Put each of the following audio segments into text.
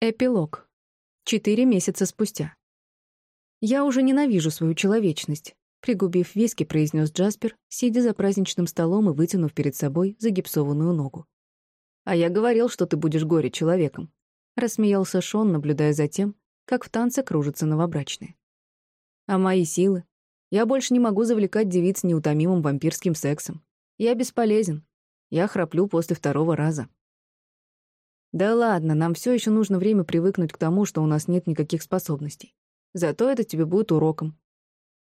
Эпилог. Четыре месяца спустя. «Я уже ненавижу свою человечность», — пригубив виски, произнес Джаспер, сидя за праздничным столом и вытянув перед собой загипсованную ногу. «А я говорил, что ты будешь горе человеком», — рассмеялся Шон, наблюдая за тем, как в танце кружатся новобрачные. «А мои силы? Я больше не могу завлекать девиц неутомимым вампирским сексом. Я бесполезен. Я храплю после второго раза». Да ладно, нам все еще нужно время привыкнуть к тому, что у нас нет никаких способностей. Зато это тебе будет уроком.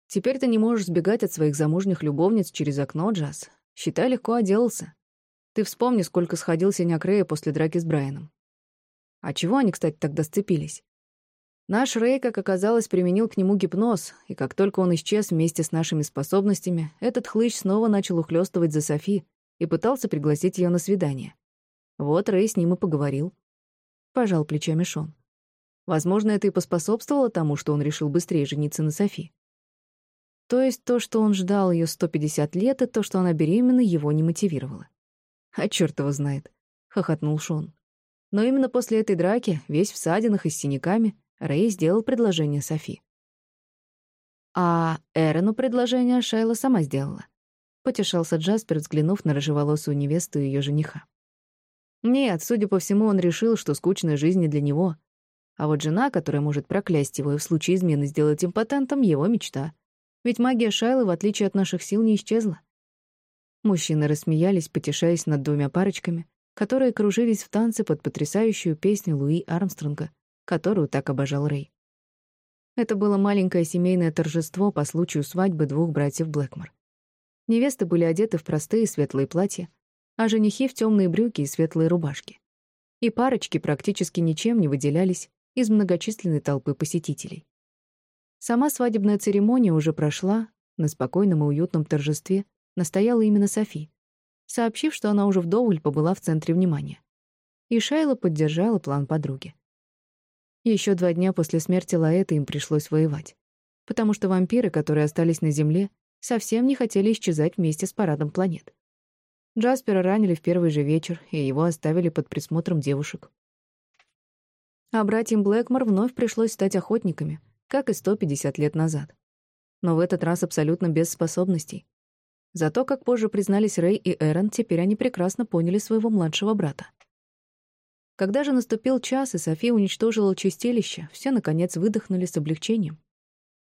Теперь ты не можешь сбегать от своих замужних любовниц через окно, Джаз. Считай, легко отделался. Ты вспомни, сколько сходил синяк Рэя после драки с Брайаном. А чего они, кстати, тогда сцепились? Наш Рэй, как оказалось, применил к нему гипноз, и как только он исчез вместе с нашими способностями, этот хлыщ снова начал ухлёстывать за Софи и пытался пригласить ее на свидание. Вот Рэй с ним и поговорил. Пожал плечами Шон. Возможно, это и поспособствовало тому, что он решил быстрее жениться на Софи. То есть то, что он ждал ее 150 лет, и то, что она беременна, его не мотивировало. А черт его знает, — хохотнул Шон. Но именно после этой драки, весь в ссадинах и с синяками, Рэй сделал предложение Софи. А Эрону предложение Шайла сама сделала. Потешался Джаспер, взглянув на рыжеволосую невесту и ее жениха. Нет, судя по всему, он решил, что скучная жизнь не для него. А вот жена, которая может проклясть его и в случае измены сделать импотентом, его мечта. Ведь магия Шайлы, в отличие от наших сил, не исчезла. Мужчины рассмеялись, потешаясь над двумя парочками, которые кружились в танце под потрясающую песню Луи Армстронга, которую так обожал Рэй. Это было маленькое семейное торжество по случаю свадьбы двух братьев Блэкмор. Невесты были одеты в простые светлые платья, а женихи в темные брюки и светлые рубашки. И парочки практически ничем не выделялись из многочисленной толпы посетителей. Сама свадебная церемония уже прошла, на спокойном и уютном торжестве настояла именно Софи, сообщив, что она уже вдоволь побыла в центре внимания. И Шайла поддержала план подруги. Еще два дня после смерти Лаэта им пришлось воевать, потому что вампиры, которые остались на Земле, совсем не хотели исчезать вместе с парадом планет. Джаспера ранили в первый же вечер, и его оставили под присмотром девушек. А братьям Блэкмор вновь пришлось стать охотниками, как и 150 лет назад. Но в этот раз абсолютно без способностей. Зато, как позже признались Рэй и Эрон, теперь они прекрасно поняли своего младшего брата. Когда же наступил час, и София уничтожила чистилище, все, наконец, выдохнули с облегчением.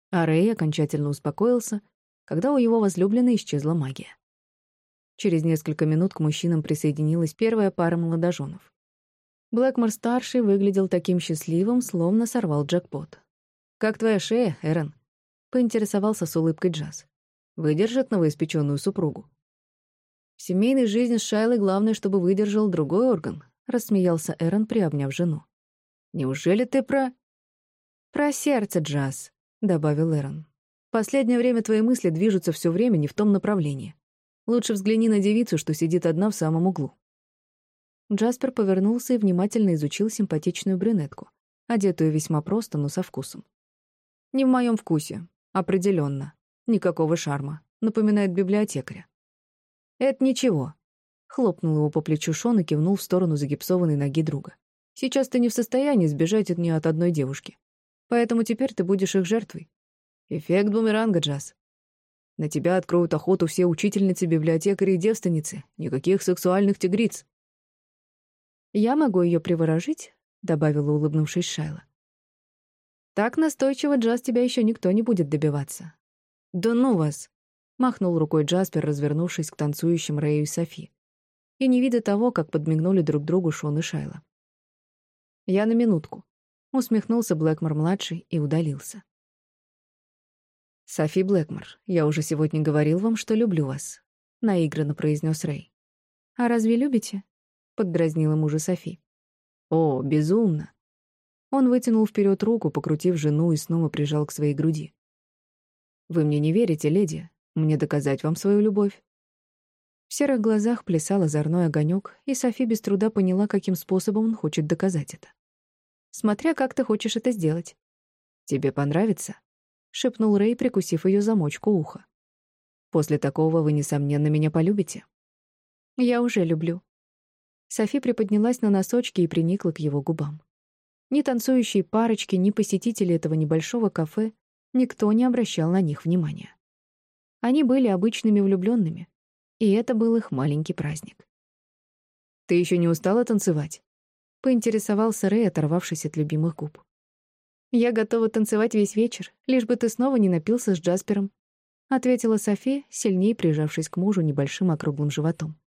А Рэй окончательно успокоился, когда у его возлюбленной исчезла магия. Через несколько минут к мужчинам присоединилась первая пара молодоженов. Блэкмор-старший выглядел таким счастливым, словно сорвал джекпот. «Как твоя шея, Эрен?» — поинтересовался с улыбкой Джаз. «Выдержит новоиспеченную супругу?» «В семейной жизни с Шайлой главное, чтобы выдержал другой орган», — рассмеялся Эрон, приобняв жену. «Неужели ты про...» «Про сердце, Джаз», — добавил Эрон. «Последнее время твои мысли движутся все время не в том направлении. Лучше взгляни на девицу, что сидит одна в самом углу». Джаспер повернулся и внимательно изучил симпатичную брюнетку, одетую весьма просто, но со вкусом. «Не в моем вкусе. Определенно. Никакого шарма. Напоминает библиотекаря». «Это ничего», — хлопнул его по плечу Шон и кивнул в сторону загипсованной ноги друга. «Сейчас ты не в состоянии сбежать от нее от одной девушки. Поэтому теперь ты будешь их жертвой. Эффект бумеранга, Джаз. На тебя откроют охоту все учительницы, библиотекари и девственницы. Никаких сексуальных тигриц. «Я могу ее приворожить», — добавила, улыбнувшись Шайла. «Так настойчиво, Джаз, тебя еще никто не будет добиваться». «Да ну вас!» — махнул рукой Джаспер, развернувшись к танцующим Рэю и Софи. И не видя того, как подмигнули друг другу Шон и Шайла. «Я на минутку», — усмехнулся Блэкмор-младший и удалился. «Софи Блэкмор, я уже сегодня говорил вам, что люблю вас», — наигранно произнес Рэй. «А разве любите?» — поддразнила мужа Софи. «О, безумно!» Он вытянул вперед руку, покрутив жену и снова прижал к своей груди. «Вы мне не верите, леди? Мне доказать вам свою любовь?» В серых глазах плясал озорной огонек, и Софи без труда поняла, каким способом он хочет доказать это. «Смотря как ты хочешь это сделать. Тебе понравится?» — шепнул Рэй, прикусив ее замочку уха. «После такого вы, несомненно, меня полюбите». «Я уже люблю». Софи приподнялась на носочки и приникла к его губам. Ни танцующие парочки, ни посетители этого небольшого кафе, никто не обращал на них внимания. Они были обычными влюбленными, и это был их маленький праздник. «Ты еще не устала танцевать?» — поинтересовался Рэй, оторвавшись от любимых губ. «Я готова танцевать весь вечер, лишь бы ты снова не напился с Джаспером», — ответила Софи, сильнее прижавшись к мужу небольшим округлым животом.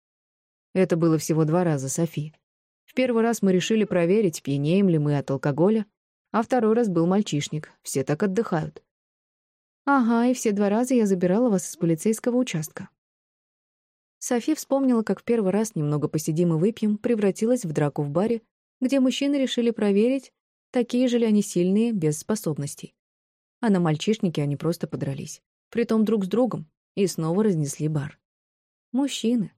Это было всего два раза, Софи. В первый раз мы решили проверить, пьянеем ли мы от алкоголя, а второй раз был мальчишник, все так отдыхают. Ага, и все два раза я забирала вас из полицейского участка. Софи вспомнила, как в первый раз немного посидим и выпьем превратилась в драку в баре, где мужчины решили проверить, такие же ли они сильные, без способностей. А на мальчишнике они просто подрались. Притом друг с другом. И снова разнесли бар. Мужчины.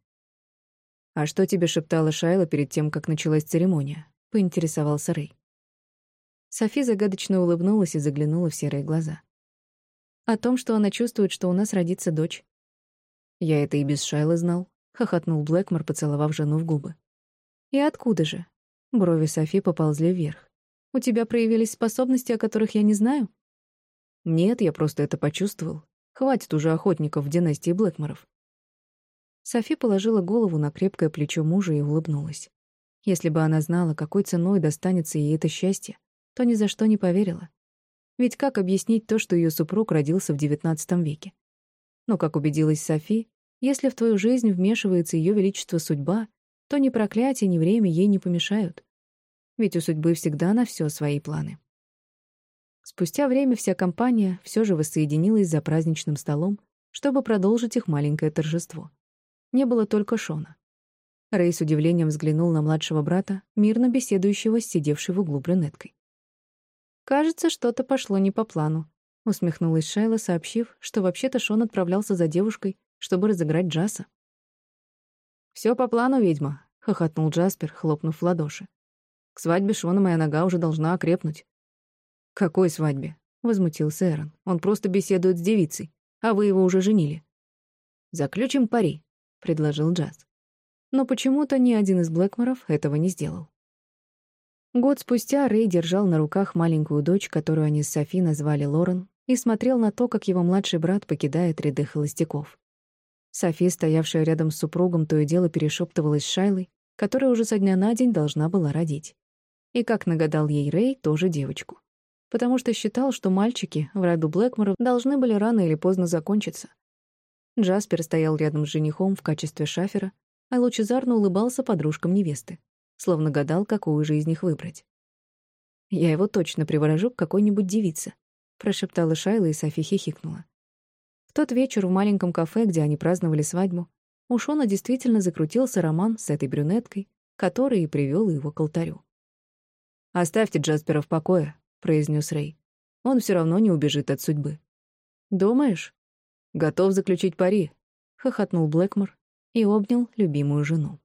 «А что тебе шептала Шайла перед тем, как началась церемония?» — поинтересовался Рэй. Софи загадочно улыбнулась и заглянула в серые глаза. «О том, что она чувствует, что у нас родится дочь». «Я это и без Шайлы знал», — хохотнул Блэкмор, поцеловав жену в губы. «И откуда же?» Брови Софи поползли вверх. «У тебя проявились способности, о которых я не знаю?» «Нет, я просто это почувствовал. Хватит уже охотников в династии Блэкморов. Софи положила голову на крепкое плечо мужа и улыбнулась. Если бы она знала, какой ценой достанется ей это счастье, то ни за что не поверила. Ведь как объяснить то, что ее супруг родился в XIX веке? Но, как убедилась Софи, если в твою жизнь вмешивается ее величество судьба, то ни проклятие, ни время ей не помешают. Ведь у судьбы всегда на все свои планы. Спустя время вся компания все же воссоединилась за праздничным столом, чтобы продолжить их маленькое торжество. Не было только Шона. Рэй с удивлением взглянул на младшего брата, мирно беседующего с сидевшей в углу брюнеткой. «Кажется, что-то пошло не по плану», — усмехнулась Шайла, сообщив, что вообще-то Шон отправлялся за девушкой, чтобы разыграть Джаса. «Все по плану, ведьма», — хохотнул Джаспер, хлопнув в ладоши. «К свадьбе Шона моя нога уже должна окрепнуть». «Какой свадьбе?» — возмутился Эрон. «Он просто беседует с девицей, а вы его уже женили». «Заключим пари», — предложил Джаз. Но почему-то ни один из Блэкморов этого не сделал. Год спустя Рэй держал на руках маленькую дочь, которую они с Софи назвали Лорен, и смотрел на то, как его младший брат покидает ряды холостяков. Софи, стоявшая рядом с супругом, то и дело перешептывалась с Шайлой, которая уже со дня на день должна была родить. И, как нагадал ей Рэй, тоже девочку. Потому что считал, что мальчики в роду Блэкморов должны были рано или поздно закончиться. Джаспер стоял рядом с женихом в качестве шафера, а лучезарно улыбался подружкам невесты, словно гадал, какую же из них выбрать. «Я его точно приворожу к какой-нибудь девице», — прошептала Шайла, и Софи хихикнула. В тот вечер в маленьком кафе, где они праздновали свадьбу, у Шона действительно закрутился роман с этой брюнеткой, который и привел его к алтарю. «Оставьте Джаспера в покое», — произнес Рэй. «Он все равно не убежит от судьбы». «Думаешь?» «Готов заключить пари», — хохотнул Блэкмор и обнял любимую жену.